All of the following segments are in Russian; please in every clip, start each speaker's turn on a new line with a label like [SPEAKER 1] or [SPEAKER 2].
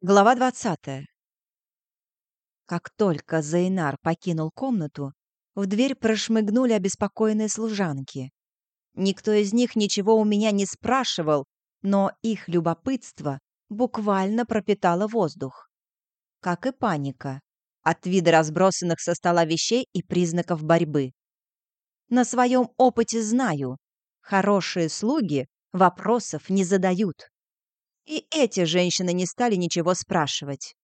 [SPEAKER 1] Глава 20. Как только Зайнар покинул комнату, в дверь прошмыгнули обеспокоенные служанки. Никто из них ничего у меня не спрашивал, но их любопытство буквально пропитало воздух. Как и паника от вида разбросанных со стола вещей и признаков борьбы. На своем опыте знаю, хорошие слуги вопросов не задают. И эти женщины не стали ничего спрашивать.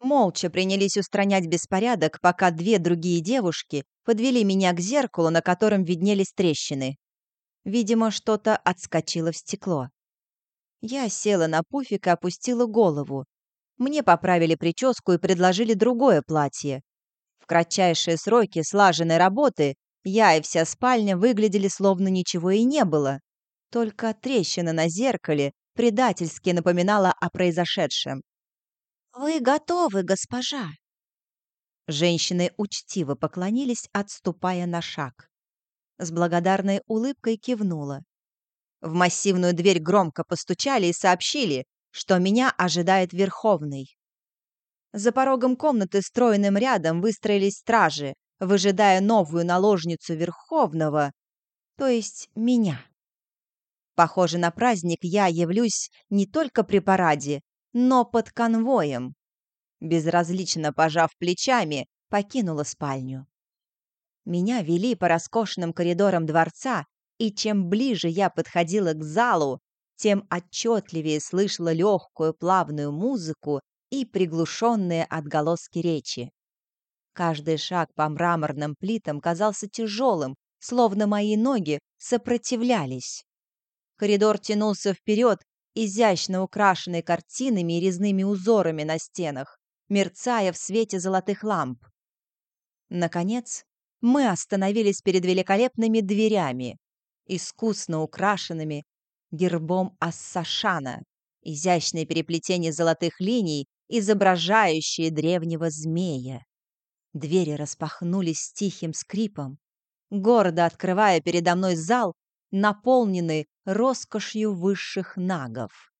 [SPEAKER 1] Молча принялись устранять беспорядок, пока две другие девушки подвели меня к зеркалу, на котором виднелись трещины. Видимо, что-то отскочило в стекло. Я села на пуфик и опустила голову. Мне поправили прическу и предложили другое платье. В кратчайшие сроки слаженной работы я и вся спальня выглядели словно ничего и не было. Только трещина на зеркале предательски напоминала о произошедшем. «Вы готовы, госпожа?» Женщины учтиво поклонились, отступая на шаг. С благодарной улыбкой кивнула. В массивную дверь громко постучали и сообщили, что меня ожидает Верховный. За порогом комнаты стройным рядом выстроились стражи, выжидая новую наложницу Верховного, то есть меня. Похоже, на праздник я явлюсь не только при параде, но под конвоем. Безразлично пожав плечами, покинула спальню. Меня вели по роскошным коридорам дворца, и чем ближе я подходила к залу, тем отчетливее слышала легкую плавную музыку и приглушенные отголоски речи. Каждый шаг по мраморным плитам казался тяжелым, словно мои ноги сопротивлялись. Коридор тянулся вперед, изящно украшенный картинами и резными узорами на стенах, мерцая в свете золотых ламп. Наконец, мы остановились перед великолепными дверями, искусно украшенными гербом Ассашана, изящное переплетение золотых линий, изображающие древнего змея. Двери распахнулись с тихим скрипом, гордо открывая передо мной зал, наполненный роскошью высших нагов.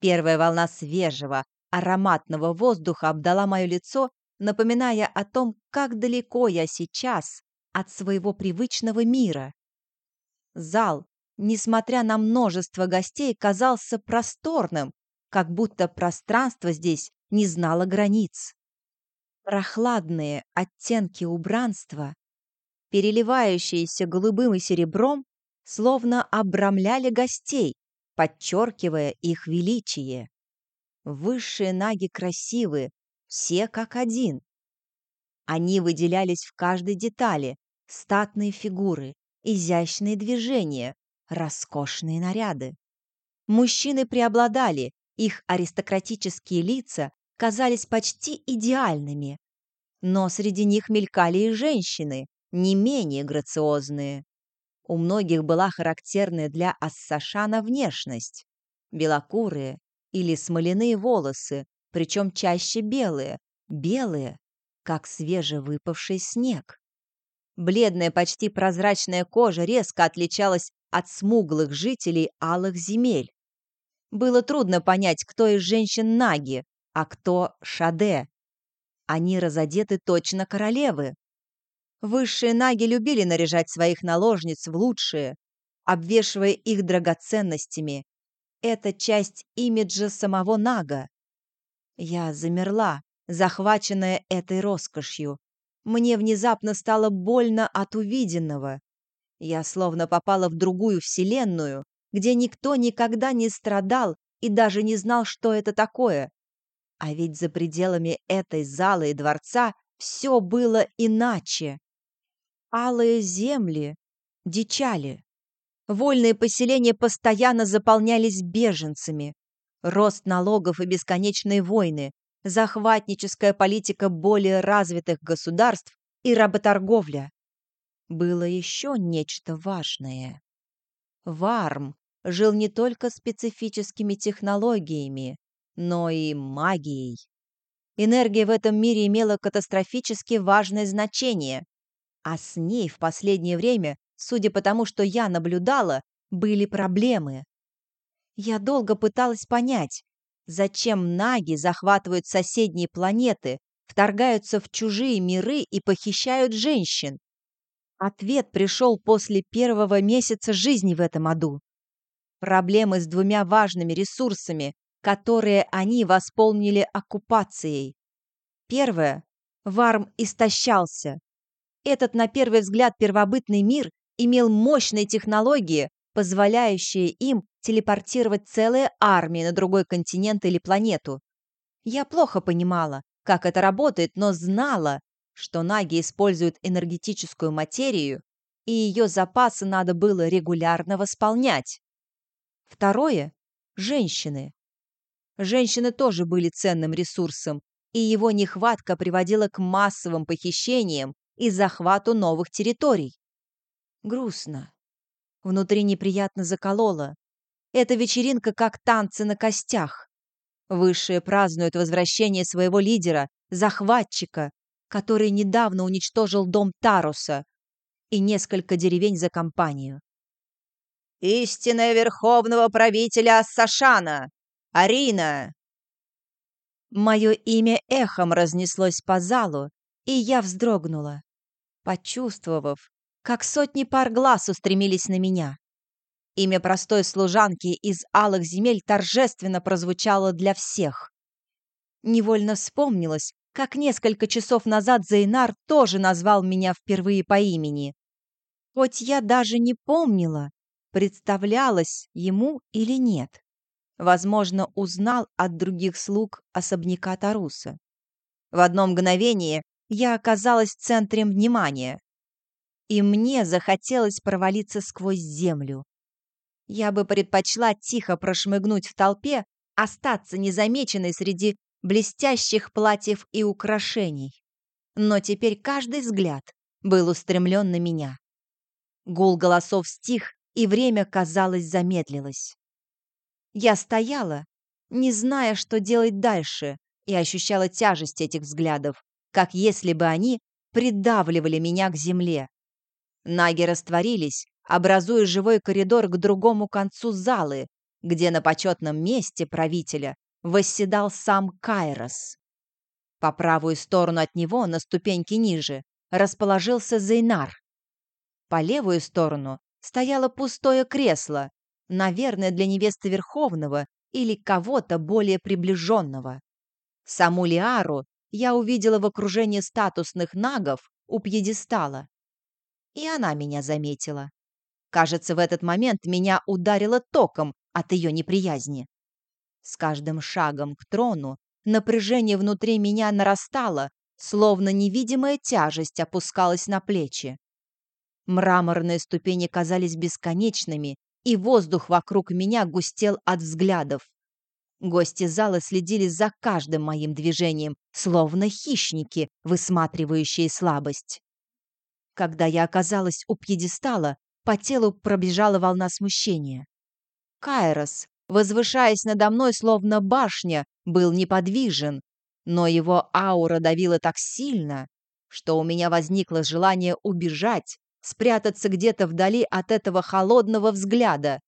[SPEAKER 1] Первая волна свежего, ароматного воздуха обдала мое лицо, напоминая о том, как далеко я сейчас от своего привычного мира. Зал, несмотря на множество гостей, казался просторным, как будто пространство здесь не знало границ. Прохладные оттенки убранства, переливающиеся голубым и серебром, словно обрамляли гостей, подчеркивая их величие. Высшие наги красивые, все как один. Они выделялись в каждой детали, статные фигуры, изящные движения, роскошные наряды. Мужчины преобладали, их аристократические лица казались почти идеальными. Но среди них мелькали и женщины, не менее грациозные. У многих была характерная для Ассашана внешность. Белокурые или смоляные волосы, причем чаще белые, белые, как свежевыпавший снег. Бледная, почти прозрачная кожа резко отличалась от смуглых жителей алых земель. Было трудно понять, кто из женщин наги, а кто шаде. Они разодеты точно королевы, Высшие наги любили наряжать своих наложниц в лучшие, обвешивая их драгоценностями. Это часть имиджа самого нага. Я замерла, захваченная этой роскошью. Мне внезапно стало больно от увиденного. Я словно попала в другую вселенную, где никто никогда не страдал и даже не знал, что это такое. А ведь за пределами этой залы и дворца все было иначе. Алые земли дичали. Вольные поселения постоянно заполнялись беженцами. Рост налогов и бесконечные войны, захватническая политика более развитых государств и работорговля. Было еще нечто важное. Варм жил не только специфическими технологиями, но и магией. Энергия в этом мире имела катастрофически важное значение. А с ней в последнее время, судя по тому, что я наблюдала, были проблемы. Я долго пыталась понять, Зачем наги захватывают соседние планеты, вторгаются в чужие миры и похищают женщин? Ответ пришел после первого месяца жизни в этом аду. Проблемы с двумя важными ресурсами, которые они восполнили оккупацией. Первое. Варм истощался. Этот, на первый взгляд, первобытный мир имел мощные технологии, позволяющие им телепортировать целые армии на другой континент или планету. Я плохо понимала, как это работает, но знала, что наги используют энергетическую материю, и ее запасы надо было регулярно восполнять. Второе – женщины. Женщины тоже были ценным ресурсом, и его нехватка приводила к массовым похищениям и захвату новых территорий. Грустно. Внутри неприятно закололо. Эта вечеринка как танцы на костях. Высшие празднуют возвращение своего лидера, захватчика, который недавно уничтожил дом Таруса и несколько деревень за компанию. «Истинная верховного правителя Сашана! Арина!» Мое имя эхом разнеслось по залу, и я вздрогнула, почувствовав, как сотни пар глаз устремились на меня. Имя простой служанки из алых земель торжественно прозвучало для всех. Невольно вспомнилось, как несколько часов назад Зейнар тоже назвал меня впервые по имени. Хоть я даже не помнила, представлялась ему или нет. Возможно, узнал от других слуг особняка Таруса. В одно мгновение я оказалась в центре внимания и мне захотелось провалиться сквозь землю. Я бы предпочла тихо прошмыгнуть в толпе, остаться незамеченной среди блестящих платьев и украшений. Но теперь каждый взгляд был устремлен на меня. Гул голосов стих, и время, казалось, замедлилось. Я стояла, не зная, что делать дальше, и ощущала тяжесть этих взглядов, как если бы они придавливали меня к земле. Наги растворились, образуя живой коридор к другому концу залы, где на почетном месте правителя восседал сам Кайрос. По правую сторону от него, на ступеньке ниже, расположился Зейнар. По левую сторону стояло пустое кресло, наверное, для невесты Верховного или кого-то более приближенного. Саму Лиару я увидела в окружении статусных нагов у пьедестала и она меня заметила. Кажется, в этот момент меня ударило током от ее неприязни. С каждым шагом к трону напряжение внутри меня нарастало, словно невидимая тяжесть опускалась на плечи. Мраморные ступени казались бесконечными, и воздух вокруг меня густел от взглядов. Гости зала следили за каждым моим движением, словно хищники, высматривающие слабость. Когда я оказалась у пьедестала, по телу пробежала волна смущения. Кайрос, возвышаясь надо мной, словно башня, был неподвижен, но его аура давила так сильно, что у меня возникло желание убежать, спрятаться где-то вдали от этого холодного взгляда.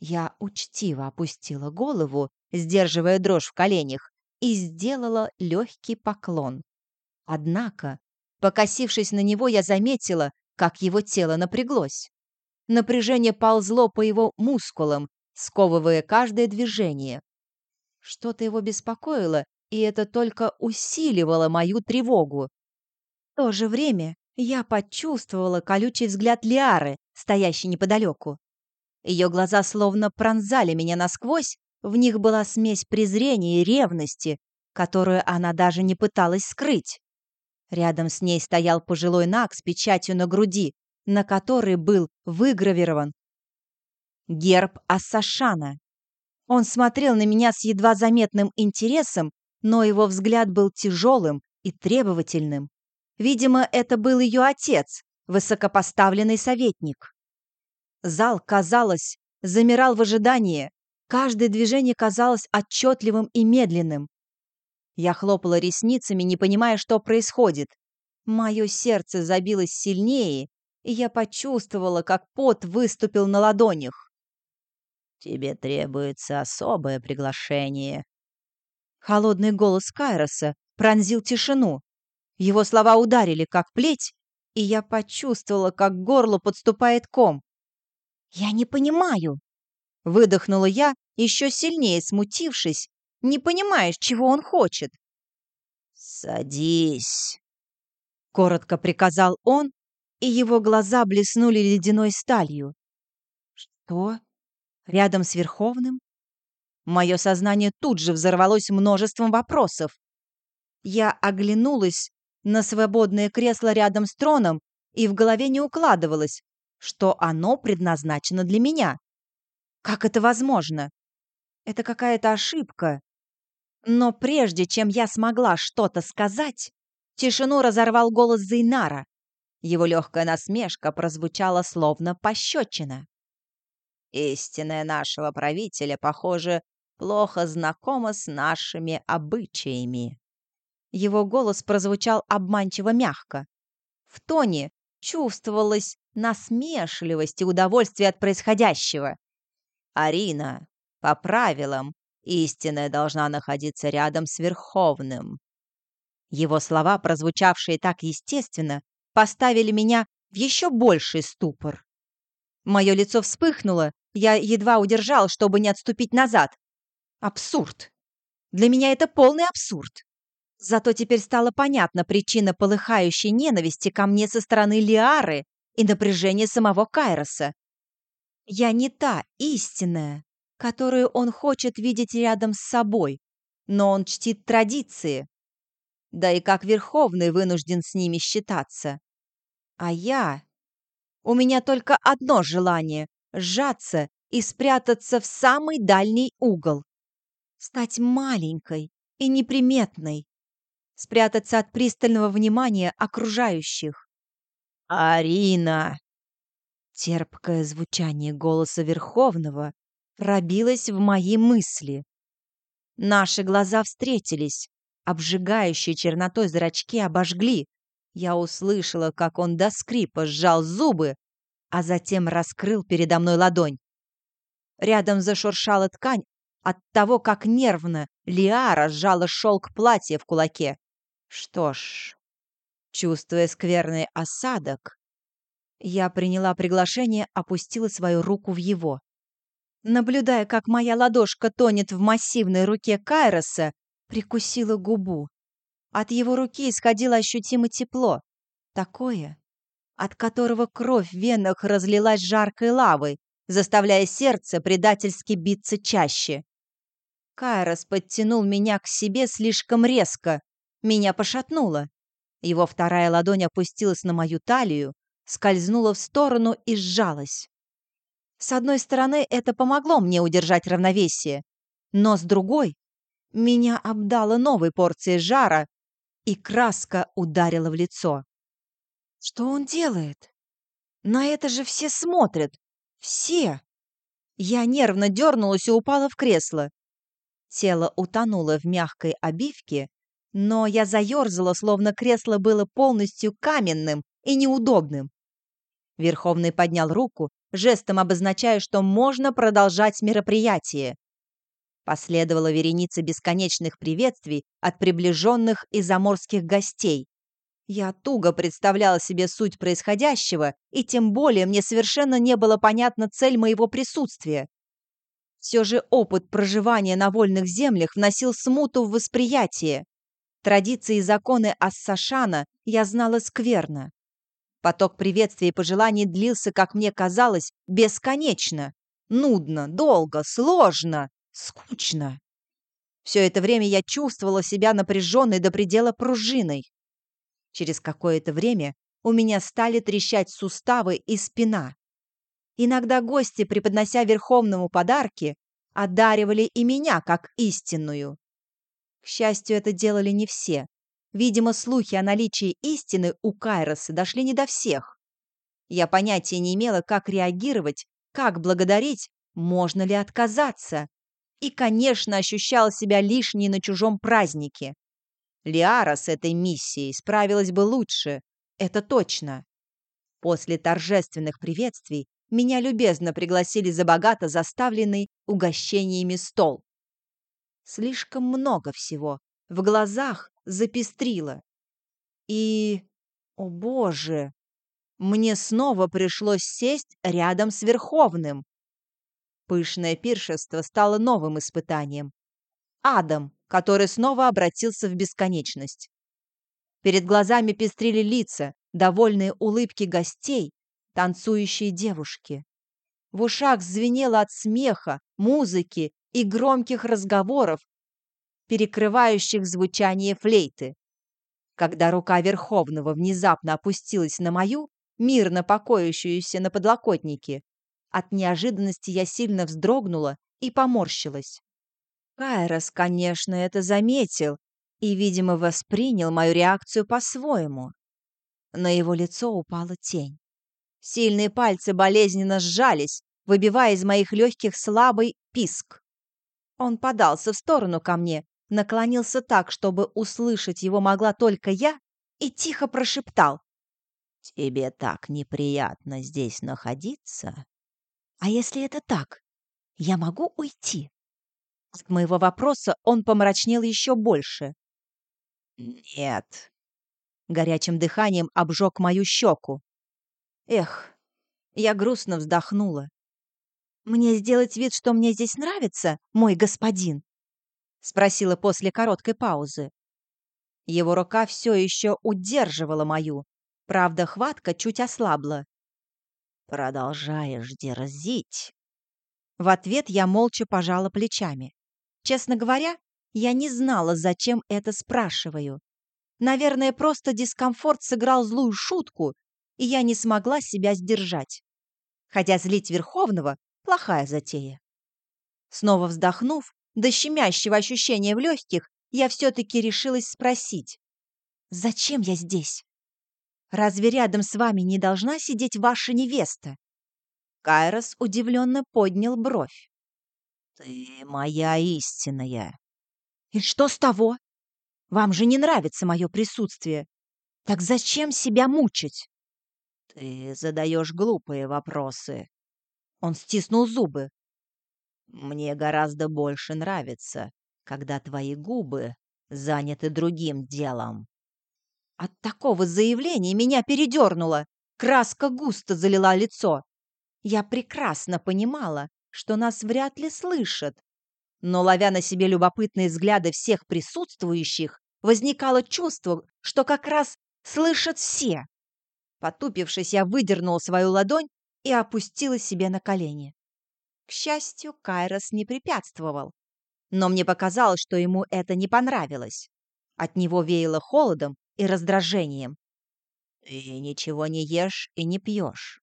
[SPEAKER 1] Я учтиво опустила голову, сдерживая дрожь в коленях, и сделала легкий поклон. Однако Покосившись на него, я заметила, как его тело напряглось. Напряжение ползло по его мускулам, сковывая каждое движение. Что-то его беспокоило, и это только усиливало мою тревогу. В то же время я почувствовала колючий взгляд Лиары, стоящей неподалеку. Ее глаза словно пронзали меня насквозь, в них была смесь презрения и ревности, которую она даже не пыталась скрыть. Рядом с ней стоял пожилой наг с печатью на груди, на которой был выгравирован герб Ассашана. Он смотрел на меня с едва заметным интересом, но его взгляд был тяжелым и требовательным. Видимо, это был ее отец, высокопоставленный советник. Зал, казалось, замирал в ожидании. Каждое движение казалось отчетливым и медленным. Я хлопала ресницами, не понимая, что происходит. Мое сердце забилось сильнее, и я почувствовала, как пот выступил на ладонях. «Тебе требуется особое приглашение», Холодный голос Кайроса пронзил тишину. Его слова ударили, как плеть, и я почувствовала, как к горлу подступает ком. «Я не понимаю!» — выдохнула я, еще сильнее смутившись, не понимаешь, чего он хочет.
[SPEAKER 2] «Садись!»
[SPEAKER 1] — коротко приказал он, и его глаза блеснули ледяной сталью. «Что? Рядом с Верховным?» Мое сознание тут же взорвалось множеством вопросов. Я оглянулась на свободное кресло рядом с троном, и в голове не укладывалось, что оно предназначено для меня. Как это возможно? Это какая-то ошибка. Но прежде чем я смогла что-то сказать, тишину разорвал голос Зейнара. Его легкая насмешка прозвучала словно пощечина.
[SPEAKER 2] «Истинная нашего правителя, похоже, плохо знакома с нашими обычаями».
[SPEAKER 1] Его голос прозвучал обманчиво мягко. В тоне чувствовалась насмешливость и удовольствие от происходящего.
[SPEAKER 2] «Арина, по правилам, истинная должна находиться рядом с Верховным».
[SPEAKER 1] Его слова, прозвучавшие так естественно, поставили меня в еще больший ступор. Мое лицо вспыхнуло, я едва удержал, чтобы не отступить назад. Абсурд. Для меня это полный абсурд. Зато теперь стала понятна причина полыхающей ненависти ко мне со стороны Лиары и напряжения самого Кайроса. Я не та истинная, которую он хочет видеть рядом с собой, но он чтит традиции. Да и как Верховный вынужден с ними считаться. А я... У меня только одно желание — сжаться и спрятаться в самый дальний угол. Стать маленькой и неприметной, спрятаться от пристального внимания окружающих.
[SPEAKER 2] «Арина!»
[SPEAKER 1] Терпкое звучание голоса Верховного пробилось в мои мысли. Наши глаза встретились, обжигающие чернотой зрачки обожгли. Я услышала, как он до скрипа сжал зубы, а затем раскрыл передо мной ладонь. Рядом зашуршала ткань от того, как нервно Лиара сжала шелк платья в кулаке. Что ж, чувствуя скверный осадок, я приняла приглашение, опустила свою руку в его. Наблюдая, как моя ладошка тонет в массивной руке Кайроса, прикусила губу. От его руки исходило ощутимо тепло. Такое, от которого кровь в венах разлилась жаркой лавой, заставляя сердце предательски биться чаще. Кайрос подтянул меня к себе слишком резко, меня пошатнуло. Его вторая ладонь опустилась на мою талию, скользнула в сторону и сжалась. С одной стороны, это помогло мне удержать равновесие, но с другой меня обдало новой порцией жара, и краска ударила в лицо. Что он делает? На это же все смотрят. Все. Я нервно дернулась и упала в кресло. Тело утонуло в мягкой обивке, но я заерзала, словно кресло было полностью каменным и неудобным. Верховный поднял руку, жестом обозначая, что можно продолжать мероприятие. Последовала вереница бесконечных приветствий от приближенных и заморских гостей. Я туго представляла себе суть происходящего, и тем более мне совершенно не было понятна цель моего присутствия. Все же опыт проживания на вольных землях вносил смуту в восприятие. Традиции и законы Ассашана я знала скверно. Поток приветствий и пожеланий длился, как мне казалось, бесконечно. Нудно, долго, сложно, скучно. Все это время я чувствовала себя напряженной до предела пружиной. Через какое-то время у меня стали трещать суставы и спина. Иногда гости, преподнося Верховному подарки, одаривали и меня как истинную. К счастью, это делали не все. Видимо, слухи о наличии истины у Кайроса дошли не до всех. Я понятия не имела, как реагировать, как благодарить, можно ли отказаться. И, конечно, ощущала себя лишней на чужом празднике. Лиара с этой миссией справилась бы лучше, это точно. После торжественных приветствий меня любезно пригласили за богато заставленный угощениями стол. Слишком много всего. В глазах запестрило. И, о боже, мне снова пришлось сесть рядом с Верховным. Пышное пиршество стало новым испытанием. Адом, который снова обратился в бесконечность. Перед глазами пестрили лица, довольные улыбки гостей, танцующие девушки. В ушах звенело от смеха, музыки и громких разговоров, перекрывающих звучание флейты. Когда рука Верховного внезапно опустилась на мою, мирно покоящуюся на подлокотнике, от неожиданности я сильно вздрогнула и поморщилась. Кайрос, конечно, это заметил и, видимо, воспринял мою реакцию по-своему. На его лицо упала тень. Сильные пальцы болезненно сжались, выбивая из моих легких слабый писк. Он подался в сторону ко мне, наклонился так, чтобы услышать его могла только я, и тихо прошептал.
[SPEAKER 2] «Тебе так неприятно здесь находиться?»
[SPEAKER 1] «А если это так, я могу уйти?» От моего вопроса он помрачнел еще больше.
[SPEAKER 2] «Нет».
[SPEAKER 1] Горячим дыханием обжег мою щеку. Эх, я грустно вздохнула. «Мне сделать вид, что мне здесь нравится, мой господин?» Спросила после короткой паузы. Его рука все еще удерживала мою. Правда, хватка чуть ослабла.
[SPEAKER 2] «Продолжаешь дерзить?»
[SPEAKER 1] В ответ я молча пожала плечами. Честно говоря, я не знала, зачем это спрашиваю. Наверное, просто дискомфорт сыграл злую шутку, и я не смогла себя сдержать. Хотя злить Верховного – плохая затея. Снова вздохнув, до щемящего ощущения в легких, я все-таки решилась спросить. «Зачем я здесь? Разве рядом с вами не должна сидеть ваша невеста?» Кайрос удивленно поднял бровь.
[SPEAKER 2] «Ты моя истинная».
[SPEAKER 1] «И что с того? Вам же не нравится мое присутствие. Так зачем себя мучить?»
[SPEAKER 2] «Ты задаешь глупые вопросы».
[SPEAKER 1] Он стиснул зубы.
[SPEAKER 2] «Мне гораздо больше нравится, когда твои губы заняты другим делом».
[SPEAKER 1] От такого заявления меня передернуло. Краска густо залила лицо. Я прекрасно понимала, что нас вряд ли слышат. Но, ловя на себе любопытные взгляды всех присутствующих, возникало чувство, что как раз слышат все. Потупившись, я выдернула свою ладонь и опустила себе на колени. К счастью, Кайрос не препятствовал. Но мне показалось, что ему это не понравилось. От него веяло холодом и раздражением.
[SPEAKER 2] «Ты ничего не ешь и не пьешь».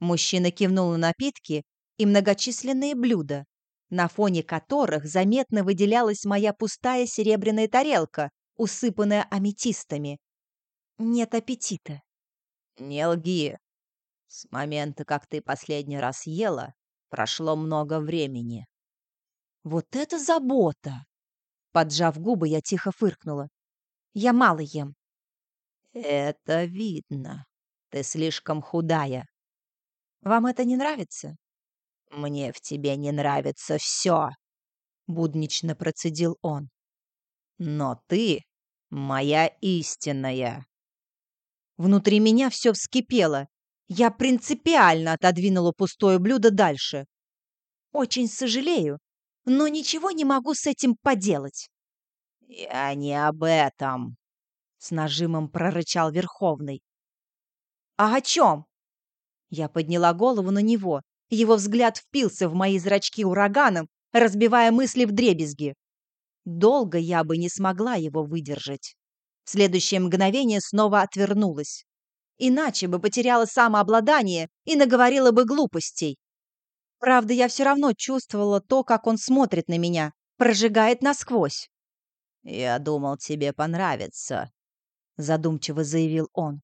[SPEAKER 1] Мужчина кивнул на напитки, и многочисленные блюда, на фоне которых заметно выделялась моя пустая серебряная тарелка, усыпанная аметистами. Нет аппетита.
[SPEAKER 2] Не лги. С момента, как ты последний раз ела, прошло много времени.
[SPEAKER 1] Вот это забота! Поджав губы, я тихо фыркнула. Я мало ем.
[SPEAKER 2] Это видно. Ты слишком худая.
[SPEAKER 1] Вам это не нравится?
[SPEAKER 2] «Мне в тебе не нравится все», — буднично процедил он. «Но ты моя истинная».
[SPEAKER 1] Внутри меня все вскипело. Я принципиально отодвинула пустое блюдо дальше. Очень сожалею, но ничего не могу с этим поделать.
[SPEAKER 2] «Я не об этом», — с нажимом прорычал Верховный.
[SPEAKER 1] «А о чем?» Я подняла голову на него, его взгляд впился в мои зрачки ураганом, разбивая мысли в дребезги. Долго я бы не смогла его выдержать. В следующее мгновение снова отвернулась. Иначе бы потеряла самообладание и наговорила бы глупостей. Правда, я все равно чувствовала то, как он смотрит на меня, прожигает насквозь.
[SPEAKER 2] «Я думал, тебе понравится», — задумчиво заявил он.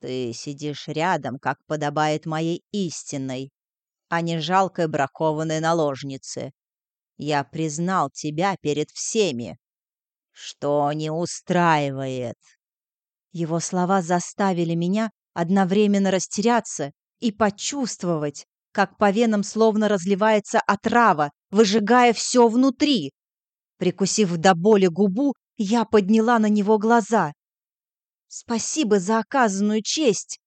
[SPEAKER 2] «Ты сидишь рядом, как подобает моей истинной, а не жалкой бракованной наложницы. Я признал тебя перед всеми. Что не устраивает?»
[SPEAKER 1] Его слова заставили меня одновременно растеряться и почувствовать, как по венам словно разливается отрава, выжигая все внутри. Прикусив до боли губу, я подняла на него глаза. Спасибо за оказанную честь,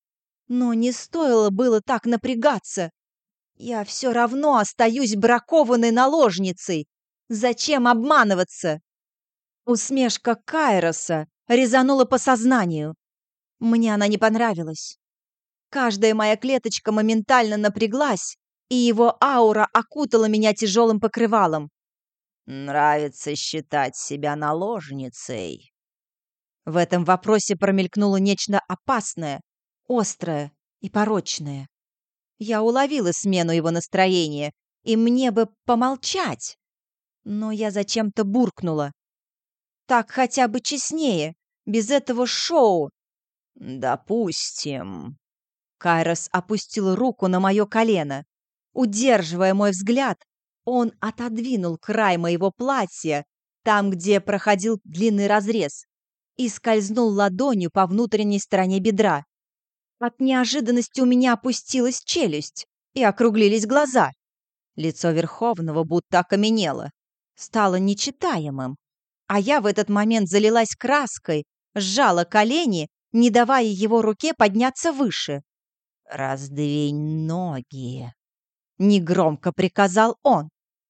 [SPEAKER 1] но не стоило было так напрягаться. Я все равно остаюсь бракованной наложницей. Зачем обманываться? Усмешка Кайроса резанула по сознанию. Мне она не понравилась. Каждая моя клеточка моментально напряглась, и его аура окутала меня тяжелым покрывалом.
[SPEAKER 2] «Нравится считать себя наложницей».
[SPEAKER 1] В этом вопросе промелькнуло нечто опасное, острое и порочное. Я уловила смену его настроения, и мне бы помолчать. Но я зачем-то буркнула. Так хотя бы честнее, без этого шоу.
[SPEAKER 2] «Допустим».
[SPEAKER 1] Кайрос опустил руку на мое колено. Удерживая мой взгляд, он отодвинул край моего платья, там, где проходил длинный разрез, и скользнул ладонью по внутренней стороне бедра. От неожиданности у меня опустилась челюсть и округлились глаза. Лицо Верховного будто окаменело, стало нечитаемым. А я в этот момент залилась краской, сжала колени, не давая его руке подняться выше.
[SPEAKER 2] «Раздвинь ноги», —
[SPEAKER 1] негромко приказал он.